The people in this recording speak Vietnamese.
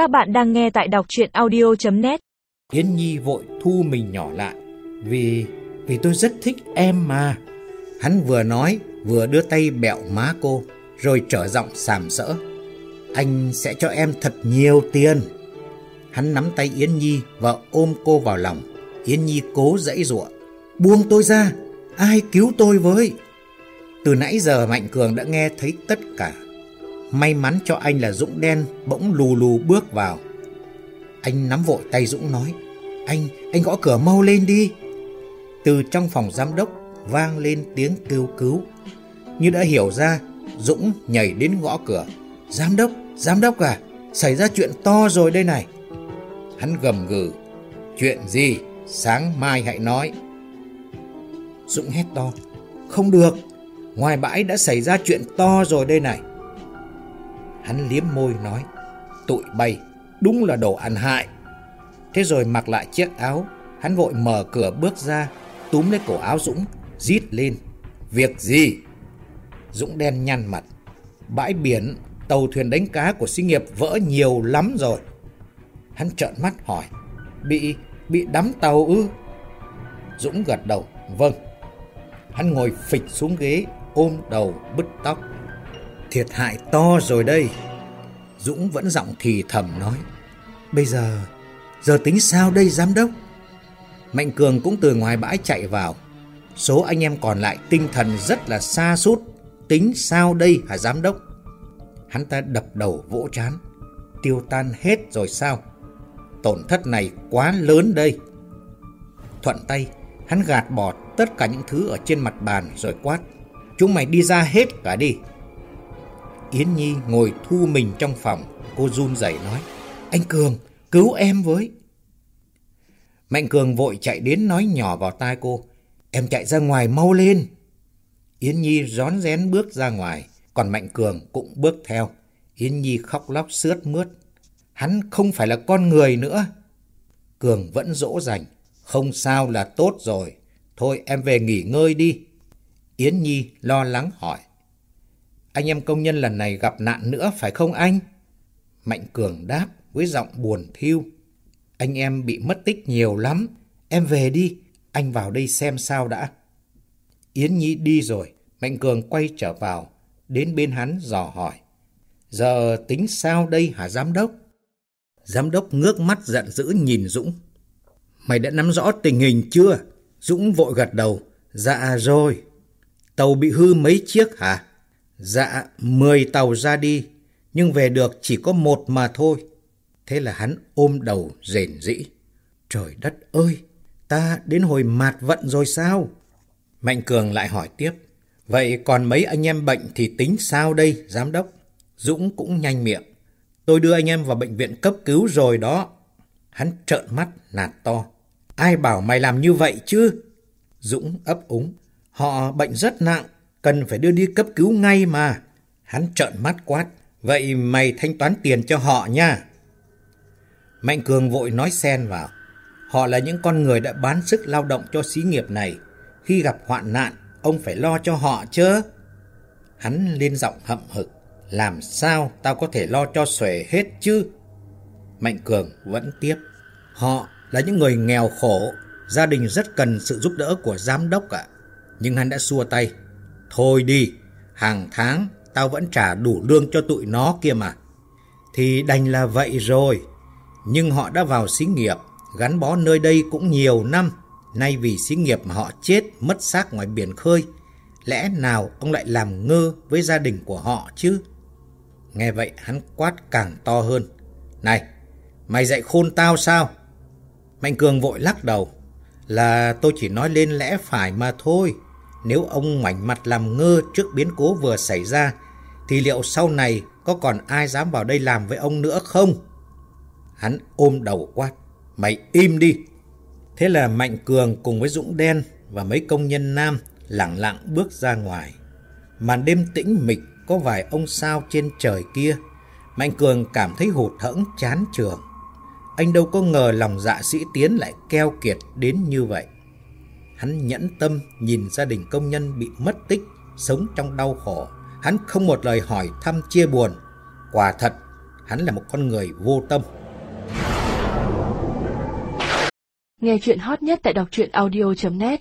Các bạn đang nghe tại đọc chuyện audio.net Yến Nhi vội thu mình nhỏ lại. Vì, vì tôi rất thích em mà. Hắn vừa nói vừa đưa tay bẹo má cô Rồi trở giọng sàm sỡ. Anh sẽ cho em thật nhiều tiền. Hắn nắm tay Yến Nhi và ôm cô vào lòng. Yến Nhi cố dãy giụa. Buông tôi ra Ai cứu tôi với? Từ nãy giờ Mạnh Cường đã nghe thấy tất cả. May mắn cho anh là Dũng đen bỗng lù lù bước vào. Anh nắm vội tay Dũng nói, anh, anh gõ cửa mau lên đi. Từ trong phòng giám đốc vang lên tiếng kêu cứu. Như đã hiểu ra, Dũng nhảy đến gõ cửa. Giám đốc, giám đốc à, xảy ra chuyện to rồi đây này. Hắn gầm gừ, chuyện gì, sáng mai hãy nói. Dũng hét to, không được, ngoài bãi đã xảy ra chuyện to rồi đây này. Hắn liếm môi nói, Tụi bay, đúng là đồ ăn hại. Thế rồi mặc lại chiếc áo, Hắn vội mở cửa bước ra, Túm lấy cổ áo Dũng, Rít lên, Việc gì? Dũng đen nhăn mặt, Bãi biển, Tàu thuyền đánh cá của xí nghiệp vỡ nhiều lắm rồi. Hắn trợn mắt hỏi, Bị bị đắm tàu ư? Dũng gật đầu Vâng. Hắn ngồi phịch xuống ghế, Ôm đầu bứt tóc. Thiệt hại to rồi đây. Dũng vẫn giọng thì thầm nói. Bây giờ, giờ tính sao đây giám đốc? Mạnh Cường cũng từ ngoài bãi chạy vào. Số anh em còn lại tinh thần rất là xa sút Tính sao đây hả giám đốc? Hắn ta đập đầu vỗ chán. Tiêu tan hết rồi sao? Tổn thất này quá lớn đây. Thuận tay, hắn gạt bỏ tất cả những thứ ở trên mặt bàn rồi quát. Chúng mày đi ra hết cả đi. Yến Nhi ngồi thu mình trong phòng, cô run rẩy nói, anh Cường, cứu em với. Mạnh Cường vội chạy đến nói nhỏ vào tai cô, em chạy ra ngoài mau lên. Yến Nhi rón rén bước ra ngoài, còn Mạnh Cường cũng bước theo. Yến Nhi khóc lóc sướt mướt. Hắn không phải là con người nữa. Cường vẫn dỗ dành. Không sao là tốt rồi. Thôi em về nghỉ ngơi đi. Yến Nhi lo lắng hỏi. Anh em công nhân lần này gặp nạn nữa phải không anh? Mạnh Cường đáp với giọng buồn thiêu. Anh em bị mất tích nhiều lắm. Em về đi, anh vào đây xem sao đã. Yến Nhi đi rồi, Mạnh Cường quay trở vào, đến bên hắn dò hỏi. Giờ tính sao đây hả giám đốc? Giám đốc ngước mắt giận dữ nhìn Dũng. Mày đã nắm rõ tình hình chưa? Dũng vội gật đầu. Dạ rồi. Tàu bị hư mấy chiếc hả? Dạ, mười tàu ra đi, nhưng về được chỉ có một mà thôi. Thế là hắn ôm đầu rền rĩ. Trời đất ơi, ta đến hồi mạt vận rồi sao? Mạnh Cường lại hỏi tiếp. Vậy còn mấy anh em bệnh thì tính sao đây, giám đốc? Dũng cũng nhanh miệng. Tôi đưa anh em vào bệnh viện cấp cứu rồi đó. Hắn trợn mắt nạt to. Ai bảo mày làm như vậy chứ? Dũng ấp úng. Họ bệnh rất nặng, cần phải đưa đi cấp cứu ngay mà. Hắn trợn mắt quát, vậy mày thanh toán tiền cho họ nha. Mạnh Cường vội nói xen vào, họ là những con người đã bán sức lao động cho xí nghiệp này. Khi gặp hoạn nạn, ông phải lo cho họ chứ. Hắn lên giọng hậm hực, làm sao tao có thể lo cho xuể hết chứ? Mạnh Cường vẫn tiếp, họ là những người nghèo khổ, gia đình rất cần sự giúp đỡ của giám đốc ạ. Nhưng hắn đã xua tay, Thôi đi, hàng tháng tao vẫn trả đủ lương cho tụi nó kia mà. Thì đành là vậy rồi. Nhưng họ đã vào xí nghiệp, gắn bó nơi đây cũng nhiều năm. Nay vì xí nghiệp mà họ chết, mất xác ngoài biển khơi. Lẽ nào ông lại làm ngơ với gia đình của họ chứ? Nghe vậy hắn quát càng to hơn. Này, mày dạy khôn tao sao? Mạnh Cường vội lắc đầu. Là tôi chỉ nói lên lẽ phải mà thôi. Nếu ông mảnh mặt làm ngơ trước biến cố vừa xảy ra, thì liệu sau này có còn ai dám vào đây làm với ông nữa không? Hắn ôm đầu quát, mày im đi. Thế là Mạnh Cường cùng với Dũng Đen và mấy công nhân nam lặng lặng bước ra ngoài. Màn đêm tĩnh mịch có vài ông sao trên trời kia. Mạnh Cường cảm thấy hụt hẫng chán trường. Anh đâu có ngờ lòng dạ sĩ tiến lại keo kiệt đến như vậy. Hắn nhẫn tâm nhìn gia đình công nhân bị mất tích, sống trong đau khổ. Hắn không một lời hỏi thăm chia buồn. Quả thật, hắn là một con người vô tâm. Nghe chuyện hot nhất tại đọc truyện audio.net